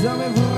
malah kelaran